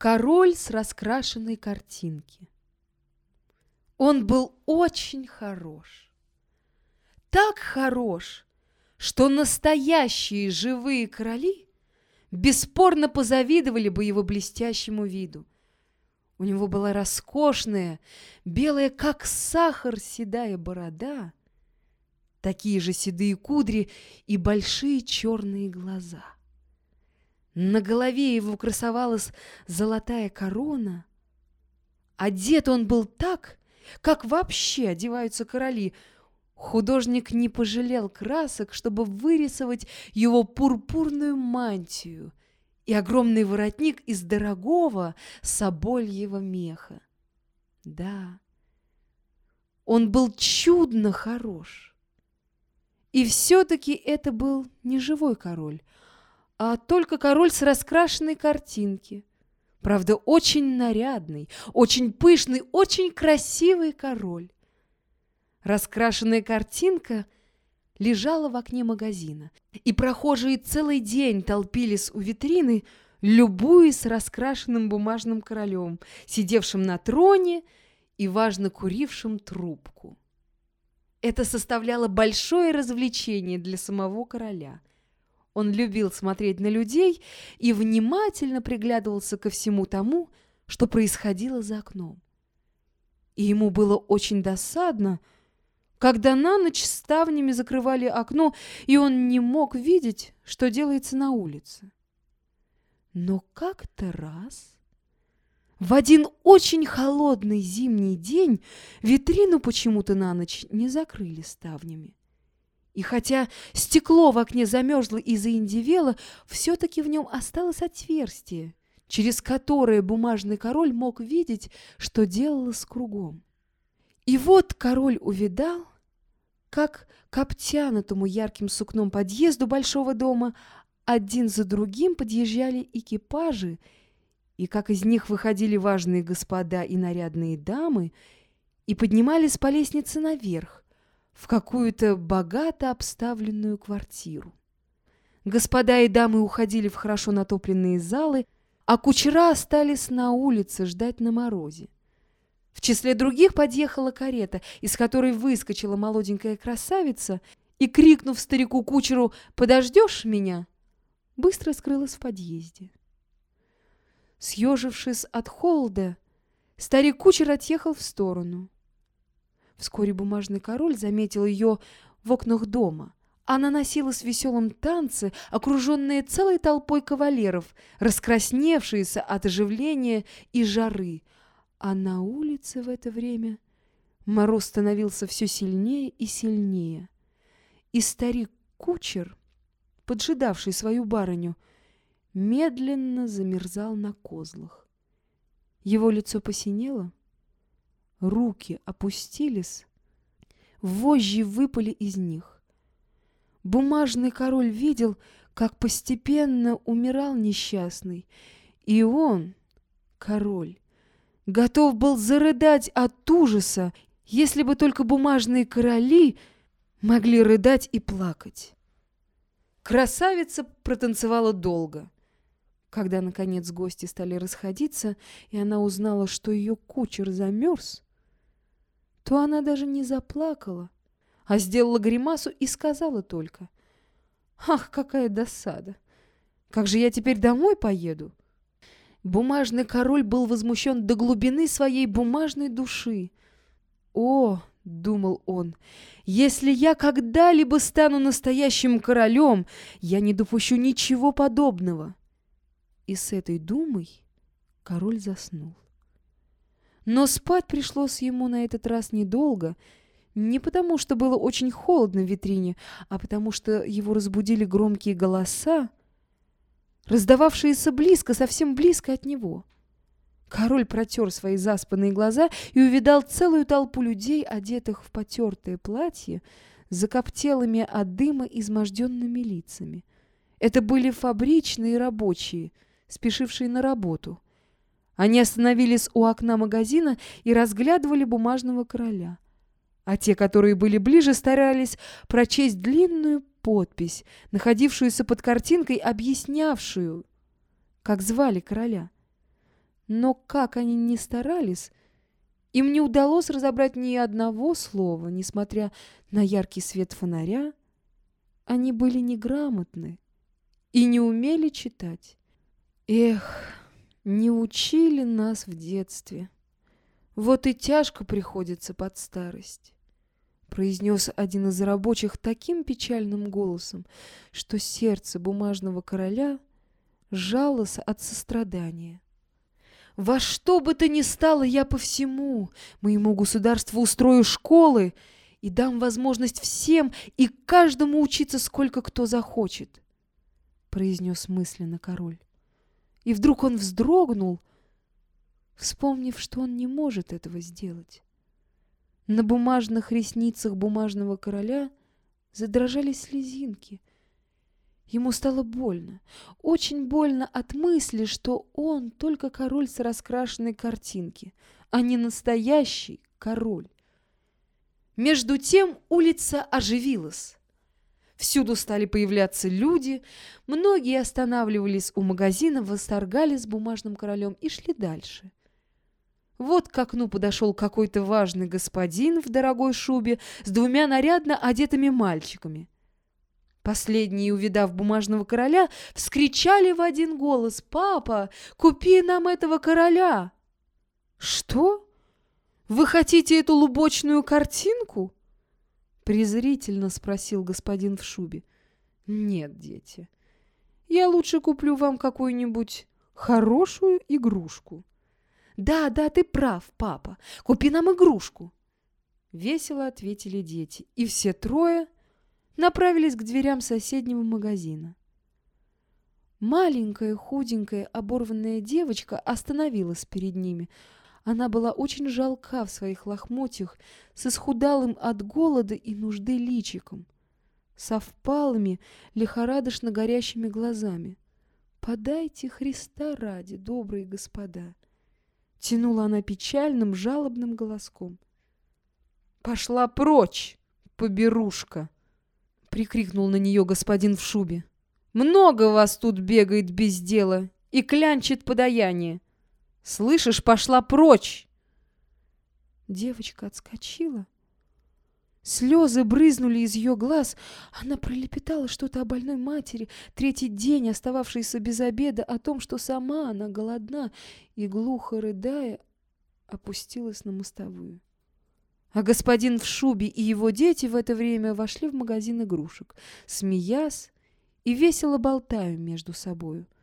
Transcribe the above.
Король с раскрашенной картинки. Он был очень хорош. Так хорош, что настоящие живые короли бесспорно позавидовали бы его блестящему виду. У него была роскошная, белая, как сахар, седая борода, такие же седые кудри и большие черные глаза. На голове его красовалась золотая корона. Одет он был так, как вообще одеваются короли. Художник не пожалел красок, чтобы вырисовать его пурпурную мантию и огромный воротник из дорогого собольего меха. Да, он был чудно хорош. И все-таки это был не живой король, а только король с раскрашенной картинки. Правда, очень нарядный, очень пышный, очень красивый король. Раскрашенная картинка — лежала в окне магазина, и прохожие целый день толпились у витрины, любуясь раскрашенным бумажным королем, сидевшим на троне и важно курившим трубку. Это составляло большое развлечение для самого короля. Он любил смотреть на людей и внимательно приглядывался ко всему тому, что происходило за окном. И ему было очень досадно, когда на ночь ставнями закрывали окно, и он не мог видеть, что делается на улице. Но как-то раз, в один очень холодный зимний день, витрину почему-то на ночь не закрыли ставнями. И хотя стекло в окне замерзло и заиндивело, все-таки в нем осталось отверстие, через которое бумажный король мог видеть, что делалось кругом. И вот король увидал, как к обтянутому ярким сукном подъезду большого дома один за другим подъезжали экипажи, и как из них выходили важные господа и нарядные дамы и поднимались по лестнице наверх, в какую-то богато обставленную квартиру. Господа и дамы уходили в хорошо натопленные залы, а кучера остались на улице ждать на морозе. В числе других подъехала карета, из которой выскочила молоденькая красавица и, крикнув старику-кучеру «Подождешь меня?», быстро скрылась в подъезде. Съежившись от холода, старик-кучер отъехал в сторону. Вскоре бумажный король заметил ее в окнах дома. Она носилась в веселом танце, окруженная целой толпой кавалеров, раскрасневшиеся от оживления и жары — а на улице в это время мороз становился все сильнее и сильнее. И старик-кучер, поджидавший свою барыню, медленно замерзал на козлах. Его лицо посинело, руки опустились, вожжи выпали из них. Бумажный король видел, как постепенно умирал несчастный, и он, король, готов был зарыдать от ужаса, если бы только бумажные короли могли рыдать и плакать. Красавица протанцевала долго. Когда, наконец, гости стали расходиться, и она узнала, что ее кучер замерз, то она даже не заплакала, а сделала гримасу и сказала только, «Ах, какая досада! Как же я теперь домой поеду?» Бумажный король был возмущен до глубины своей бумажной души. «О!» — думал он, — «если я когда-либо стану настоящим королем, я не допущу ничего подобного». И с этой думой король заснул. Но спать пришлось ему на этот раз недолго, не потому что было очень холодно в витрине, а потому что его разбудили громкие голоса, раздававшиеся близко, совсем близко от него. Король протер свои заспанные глаза и увидал целую толпу людей, одетых в потертые платья, закоптелыми от дыма изможденными лицами. Это были фабричные рабочие, спешившие на работу. Они остановились у окна магазина и разглядывали бумажного короля. А те, которые были ближе, старались прочесть длинную подпись, находившуюся под картинкой, объяснявшую, как звали короля. Но как они ни старались, им не удалось разобрать ни одного слова, несмотря на яркий свет фонаря. Они были неграмотны и не умели читать. Эх, не учили нас в детстве. Вот и тяжко приходится под старость произнес один из рабочих таким печальным голосом, что сердце бумажного короля сжалось от сострадания. «Во что бы то ни стало, я по всему моему государству устрою школы и дам возможность всем и каждому учиться, сколько кто захочет», — произнес мысленно король. И вдруг он вздрогнул, вспомнив, что он не может этого сделать. На бумажных ресницах бумажного короля задрожали слезинки. Ему стало больно, очень больно от мысли, что он только король с раскрашенной картинки, а не настоящий король. Между тем улица оживилась. Всюду стали появляться люди, многие останавливались у магазина, восторгались бумажным королем и шли дальше. Вот к окну подошел какой-то важный господин в дорогой шубе с двумя нарядно одетыми мальчиками. Последние, увидав бумажного короля, вскричали в один голос «Папа, купи нам этого короля!» «Что? Вы хотите эту лубочную картинку?» Презрительно спросил господин в шубе. «Нет, дети, я лучше куплю вам какую-нибудь хорошую игрушку». «Да, да, ты прав, папа. Купи нам игрушку!» Весело ответили дети, и все трое направились к дверям соседнего магазина. Маленькая, худенькая, оборванная девочка остановилась перед ними. Она была очень жалка в своих лохмотьях, с исхудалым от голода и нужды личиком, со впалыми, лихорадочно горящими глазами. «Подайте Христа ради, добрые господа!» Тянула она печальным, жалобным голоском. «Пошла прочь, поберушка!» — прикрикнул на нее господин в шубе. «Много вас тут бегает без дела и клянчит подаяние. Слышишь, пошла прочь!» Девочка отскочила, Слезы брызнули из ее глаз. Она пролепетала что-то о больной матери, третий день остававшейся без обеда, о том, что сама она голодна, и, глухо рыдая, опустилась на мостовую. А господин в шубе и его дети в это время вошли в магазин игрушек, смеясь и весело болтая между собою —